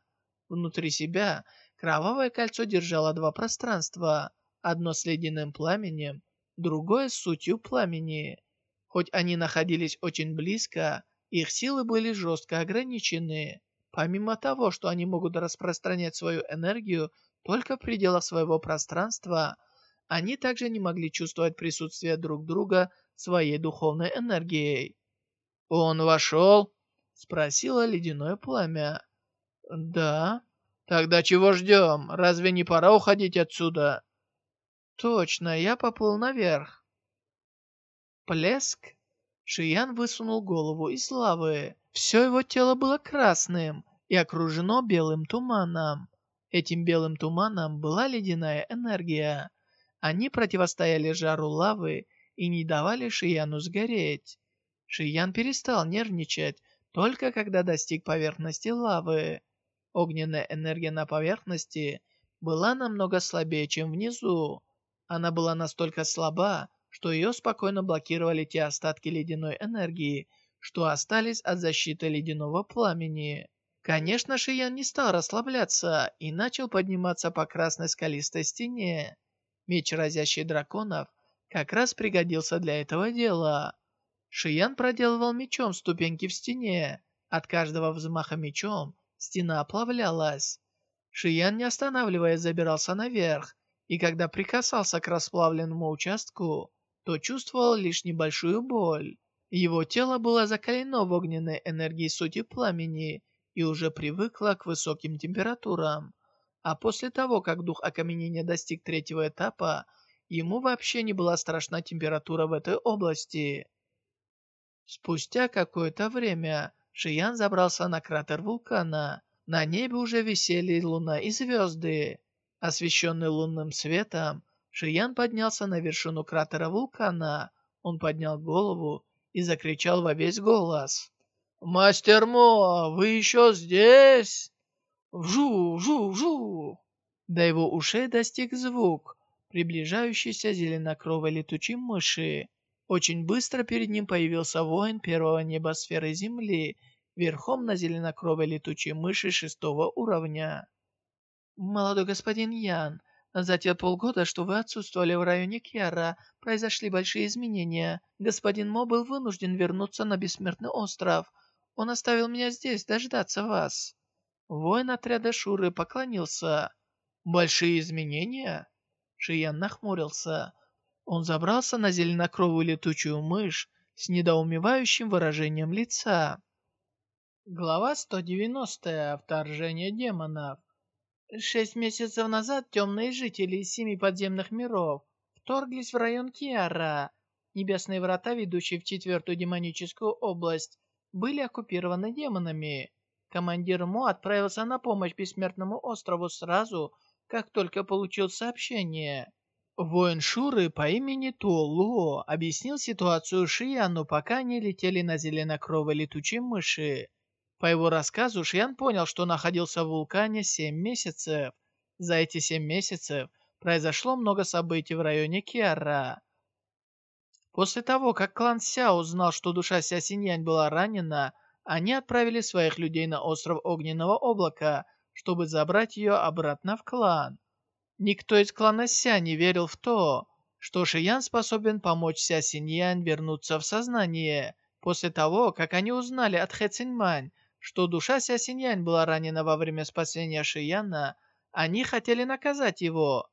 Внутри себя кровавое кольцо держало два пространства, одно с ледяным пламенем, другое с сутью пламени. Хоть они находились очень близко, их силы были жестко ограничены. Помимо того, что они могут распространять свою энергию только в пределах своего пространства, они также не могли чувствовать присутствие друг друга своей духовной энергией. «Он вошел?» — спросило ледяное пламя. «Да». «Тогда чего ждем? Разве не пора уходить отсюда?» «Точно, я поплыл наверх». Плеск. Шиян высунул голову из лавы. Все его тело было красным и окружено белым туманом. Этим белым туманом была ледяная энергия. Они противостояли жару лавы и не давали Шияну сгореть. Шиян перестал нервничать только когда достиг поверхности лавы. Огненная энергия на поверхности была намного слабее, чем внизу. Она была настолько слаба, что ее спокойно блокировали те остатки ледяной энергии, что остались от защиты ледяного пламени. Конечно, Шиян не стал расслабляться и начал подниматься по красной скалистой стене. Меч, разящий драконов, как раз пригодился для этого дела. Шиян проделывал мечом ступеньки в стене. От каждого взмаха мечом стена оплавлялась. Шиян, не останавливаясь, забирался наверх, и когда прикасался к расплавленному участку, то чувствовал лишь небольшую боль. Его тело было закалено в огненной энергии сути пламени и уже привыкло к высоким температурам. А после того, как дух окаменения достиг третьего этапа, ему вообще не была страшна температура в этой области. Спустя какое-то время Шиян забрался на кратер вулкана. На небе уже висели луна и звезды. Освещенный лунным светом, Шиян поднялся на вершину кратера вулкана. Он поднял голову и закричал во весь голос. «Мастер Мо, вы еще здесь?» «Вжу, вжу, вжу!» До его ушей достиг звук, приближающийся зеленокровой летучей мыши. Очень быстро перед ним появился воин первого небосферы Земли, верхом на зеленокровой летучей мыши шестого уровня. «Молодой господин Ян, за те полгода, что вы отсутствовали в районе Кьяра, произошли большие изменения. Господин Мо был вынужден вернуться на Бессмертный остров. Он оставил меня здесь дождаться вас». Воин отряда Шуры поклонился. «Большие изменения?» Шиян нахмурился. Он забрался на зеленокровую летучую мышь с недоумевающим выражением лица. Глава 190. Вторжение демонов. Шесть месяцев назад темные жители из семи подземных миров вторглись в район Киара. Небесные врата, ведущие в четвертую демоническую область, были оккупированы демонами. Командир Мо отправился на помощь Бессмертному острову сразу, как только получил сообщение. Воин Шуры по имени Туолуо объяснил ситуацию Шияну, пока они летели на зеленокровой летучей мыши. По его рассказу Шиян понял, что находился в вулкане 7 месяцев. За эти 7 месяцев произошло много событий в районе Киара. После того, как клан Ся узнал, что душа Ся Синьянь была ранена, они отправили своих людей на остров Огненного Облака, чтобы забрать ее обратно в клан. Никто из клана Ся не верил в то, что Шиян способен помочь Ся Синьян вернуться в сознание, после того, как они узнали от Хэ Циньмань, что душа Ся Синьян была ранена во время спасения Шияна, они хотели наказать его.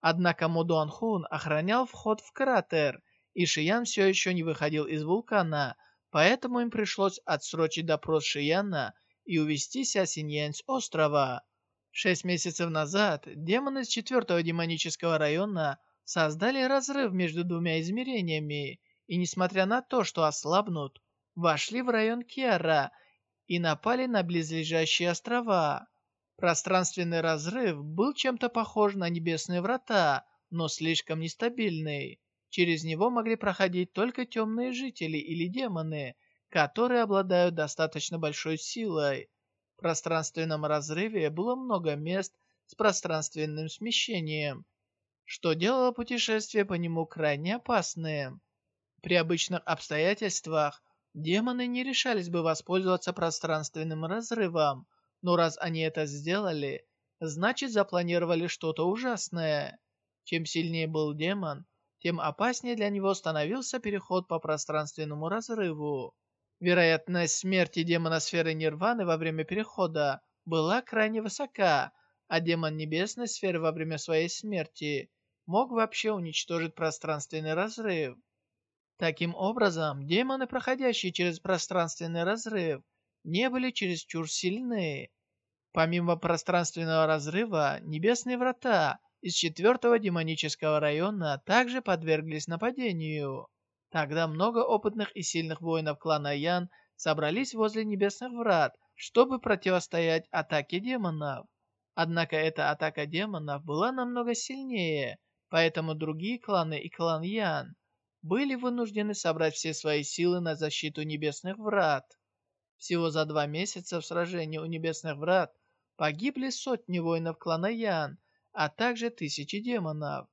Однако Мо Хун охранял вход в кратер, и Шиян все еще не выходил из вулкана, поэтому им пришлось отсрочить допрос Шияна и увести Ся Синьян с острова. Шесть месяцев назад демоны из четвертого демонического района создали разрыв между двумя измерениями и, несмотря на то, что ослабнут, вошли в район Киара и напали на близлежащие острова. Пространственный разрыв был чем-то похож на небесные врата, но слишком нестабильный. Через него могли проходить только темные жители или демоны, которые обладают достаточно большой силой. В пространственном разрыве было много мест с пространственным смещением, что делало путешествие по нему крайне опасным. При обычных обстоятельствах демоны не решались бы воспользоваться пространственным разрывом, Но раз они это сделали, значит запланировали что-то ужасное. Чем сильнее был демон, тем опаснее для него становился переход по пространственному разрыву. Вероятность смерти демона сферы Нирваны во время перехода была крайне высока, а демон небесной сферы во время своей смерти мог вообще уничтожить пространственный разрыв. Таким образом, демоны, проходящие через пространственный разрыв, не были чересчур сильны. Помимо пространственного разрыва, небесные врата из четвертого демонического района также подверглись нападению. Тогда много опытных и сильных воинов клана Ян собрались возле небесных врат, чтобы противостоять атаке демонов. Однако эта атака демонов была намного сильнее, поэтому другие кланы и клан Ян были вынуждены собрать все свои силы на защиту небесных врат. Всего за два месяца в сражении у небесных врат погибли сотни воинов клана Ян, а также тысячи демонов.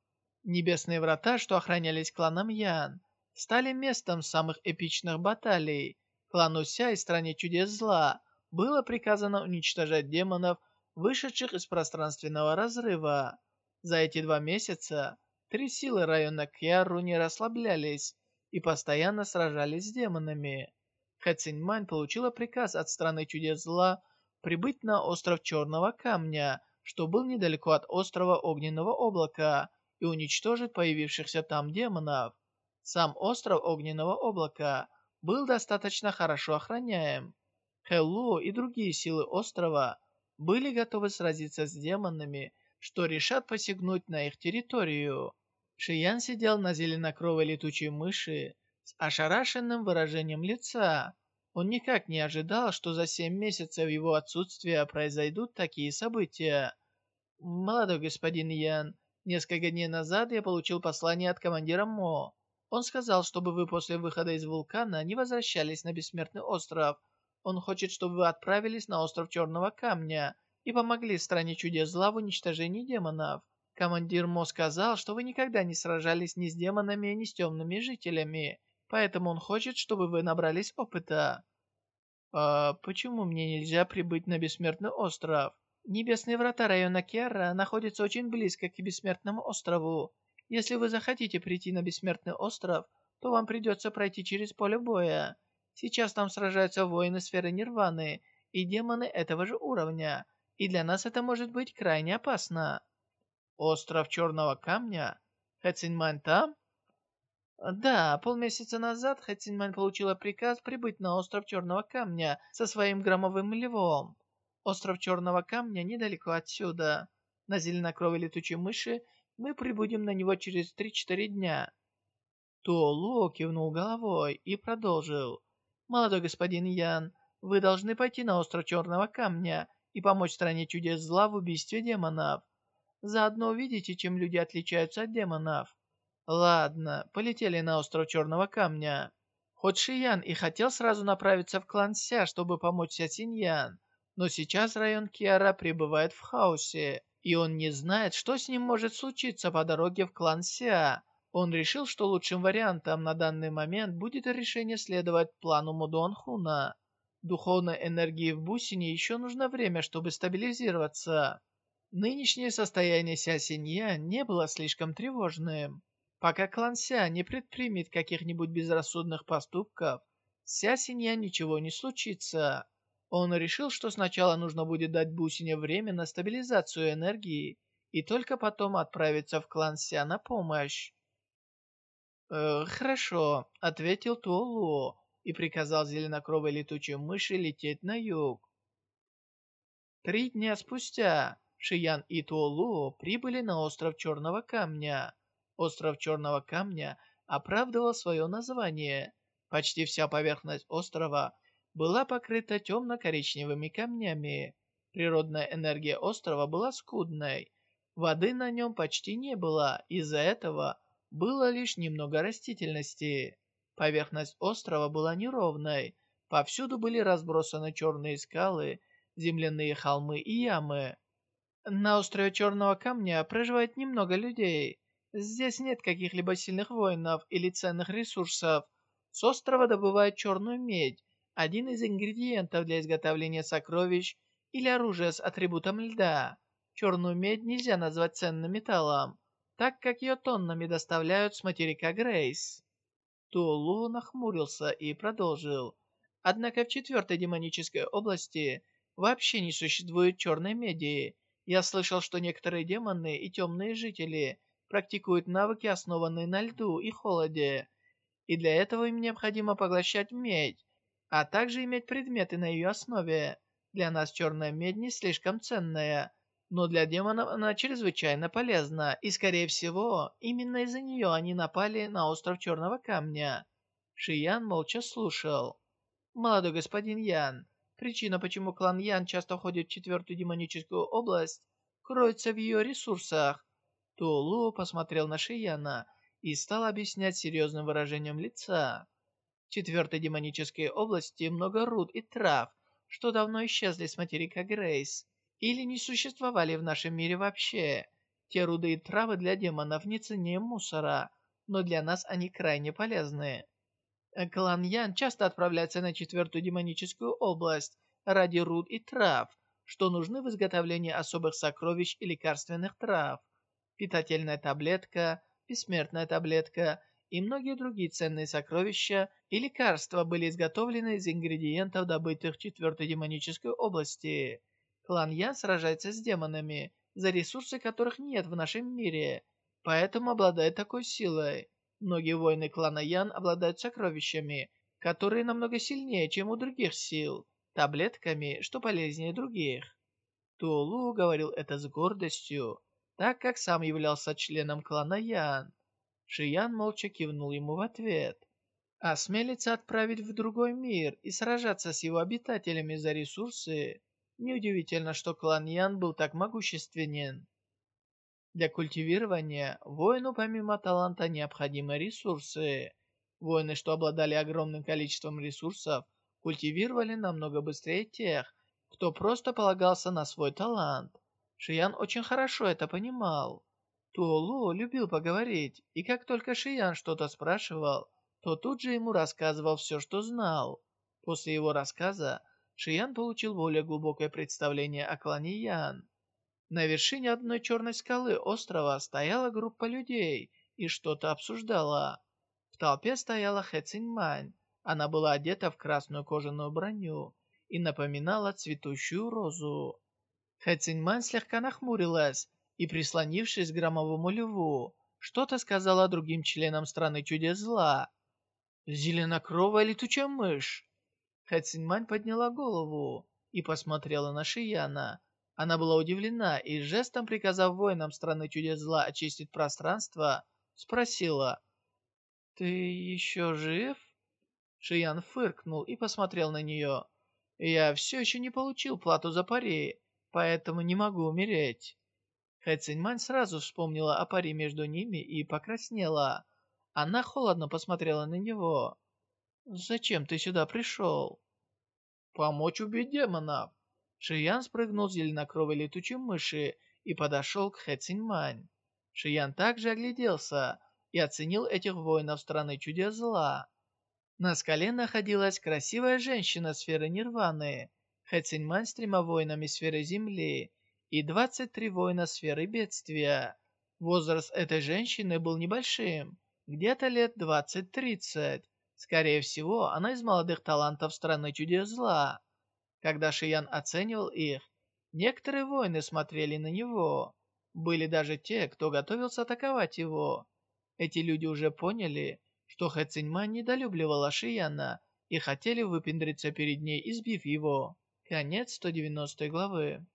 Небесные врата, что охранялись кланом Ян, стали местом самых эпичных баталий. Клану Ся и Стране Чудес Зла было приказано уничтожать демонов, вышедших из пространственного разрыва. За эти два месяца три силы района Кьяру не расслаблялись и постоянно сражались с демонами. Хэ Циньмань получила приказ от Страны Чудес Зла прибыть на остров Черного Камня – что был недалеко от острова Огненного Облака и уничтожить появившихся там демонов. Сам остров Огненного Облака был достаточно хорошо охраняем. Хэллу и другие силы острова были готовы сразиться с демонами, что решат посягнуть на их территорию. Шиян сидел на зеленокровой летучей мыши с ошарашенным выражением лица. Он никак не ожидал, что за семь месяцев его отсутствия произойдут такие события. «Молодой господин Ян, несколько дней назад я получил послание от командира Мо. Он сказал, чтобы вы после выхода из вулкана не возвращались на Бессмертный остров. Он хочет, чтобы вы отправились на остров Черного Камня и помогли стране чудес зла в уничтожении демонов. Командир Мо сказал, что вы никогда не сражались ни с демонами, ни с темными жителями поэтому он хочет, чтобы вы набрались опыта. А почему мне нельзя прибыть на Бессмертный остров? Небесные врата района Киара находятся очень близко к Бессмертному острову. Если вы захотите прийти на Бессмертный остров, то вам придется пройти через поле боя. Сейчас там сражаются воины сферы Нирваны и демоны этого же уровня, и для нас это может быть крайне опасно. Остров Черного Камня? Хэциньмань там? Да, полмесяца назад Хатинмань получила приказ прибыть на остров Черного Камня со своим громовым львом. Остров Черного Камня недалеко отсюда. На зеленокровой летучей мыши мы прибудем на него через 3-4 дня. Туолу кивнул головой и продолжил. «Молодой господин Ян, вы должны пойти на остров Черного Камня и помочь стране чудес зла в убийстве демонов. Заодно увидите, чем люди отличаются от демонов. Ладно, полетели на остров Черного Камня. Хоть Шиян и хотел сразу направиться в клан Ся, чтобы помочь Ся Синьян, но сейчас район Киара пребывает в хаосе, и он не знает, что с ним может случиться по дороге в клан Ся. Он решил, что лучшим вариантом на данный момент будет решение следовать плану Мудуанхуна. Духовной энергии в бусине еще нужно время, чтобы стабилизироваться. Нынешнее состояние Ся Синья не было слишком тревожным. Пока клан Ся не предпримет каких-нибудь безрассудных поступков, Ся Синья ничего не случится. Он решил, что сначала нужно будет дать Бусине время на стабилизацию энергии и только потом отправиться в клан Ся на помощь. «Э, «Хорошо», — ответил Туолу и приказал зеленокровой летучей мыши лететь на юг. Три дня спустя Шиян и Туолу прибыли на остров Черного Камня. Остров Черного Камня оправдывал свое название. Почти вся поверхность острова была покрыта темно-коричневыми камнями. Природная энергия острова была скудной. Воды на нем почти не было, из-за этого было лишь немного растительности. Поверхность острова была неровной. Повсюду были разбросаны черные скалы, земляные холмы и ямы. На острове Черного Камня проживает немного людей. Здесь нет каких-либо сильных воинов или ценных ресурсов. С острова добывают черную медь, один из ингредиентов для изготовления сокровищ или оружие с атрибутом льда. Черную медь нельзя назвать ценным металлом, так как ее тоннами доставляют с материка Грейс. Тулу нахмурился и продолжил. Однако в четвертой демонической области вообще не существует черной меди. Я слышал, что некоторые демоны и темные жители практикуют навыки, основанные на льду и холоде. И для этого им необходимо поглощать медь, а также иметь предметы на ее основе. Для нас черная медь не слишком ценная, но для демонов она чрезвычайно полезна, и, скорее всего, именно из-за нее они напали на остров Черного Камня. Шиян молча слушал. «Молодой господин Ян, причина, почему клан Ян часто ходит в четвертую демоническую область, кроется в ее ресурсах». Тулу посмотрел на Шияна и стал объяснять серьезным выражением лица. В четвертой демонической области много руд и трав, что давно исчезли с материка Грейс или не существовали в нашем мире вообще. Те руды и травы для демонов не ценнее мусора, но для нас они крайне полезны. Клан Ян часто отправляется на четвертую демоническую область ради руд и трав, что нужны в изготовлении особых сокровищ и лекарственных трав. Питательная таблетка, бессмертная таблетка и многие другие ценные сокровища и лекарства были изготовлены из ингредиентов, добытых в четвертой демонической области. Клан Ян сражается с демонами, за ресурсы которых нет в нашем мире, поэтому обладает такой силой. Многие воины клана Ян обладают сокровищами, которые намного сильнее, чем у других сил, таблетками, что полезнее других. Тулу говорил это с гордостью, так как сам являлся членом клана Ян. Шиян молча кивнул ему в ответ. Осмелиться отправить в другой мир и сражаться с его обитателями за ресурсы Неудивительно, что клан Ян был так могущественен. Для культивирования воину помимо таланта необходимы ресурсы. Воины, что обладали огромным количеством ресурсов, культивировали намного быстрее тех, кто просто полагался на свой талант. Шиян очень хорошо это понимал. Туолу любил поговорить, и как только Шиян что-то спрашивал, то тут же ему рассказывал все, что знал. После его рассказа Шиян получил более глубокое представление о клане Ян. На вершине одной черной скалы острова стояла группа людей и что-то обсуждала. В толпе стояла Хэ Циньмань. Она была одета в красную кожаную броню и напоминала цветущую розу. Хэ Циньмань слегка нахмурилась и, прислонившись к громовому льву, что-то сказала другим членам страны чудес зла. «Зеленокровая летучая мышь!» Хэ Циньмань подняла голову и посмотрела на Шияна. Она была удивлена и, жестом приказав воинам страны чудес зла очистить пространство, спросила, «Ты еще жив?» Шиян фыркнул и посмотрел на нее. «Я все еще не получил плату за пари, поэтому не могу умереть». Хэ Циньмань сразу вспомнила о паре между ними и покраснела. Она холодно посмотрела на него. «Зачем ты сюда пришел?» «Помочь убить демонов!» Шиян спрыгнул с зеленокровой летучей мыши и подошел к Хэ Циньмань. Шиян также огляделся и оценил этих воинов страны чудес зла. На скале находилась красивая женщина сферы Нирваны, Хэ Циньмань с тремя воинами сферы Земли и 23 воина сферы бедствия. Возраст этой женщины был небольшим, где-то лет 20-30. Скорее всего, она из молодых талантов страны чудес зла. Когда Шиян оценивал их, некоторые воины смотрели на него. Были даже те, кто готовился атаковать его. Эти люди уже поняли, что Хэ Циньмань недолюбливала Шияна и хотели выпендриться перед ней, избив его. Конец 190 главы.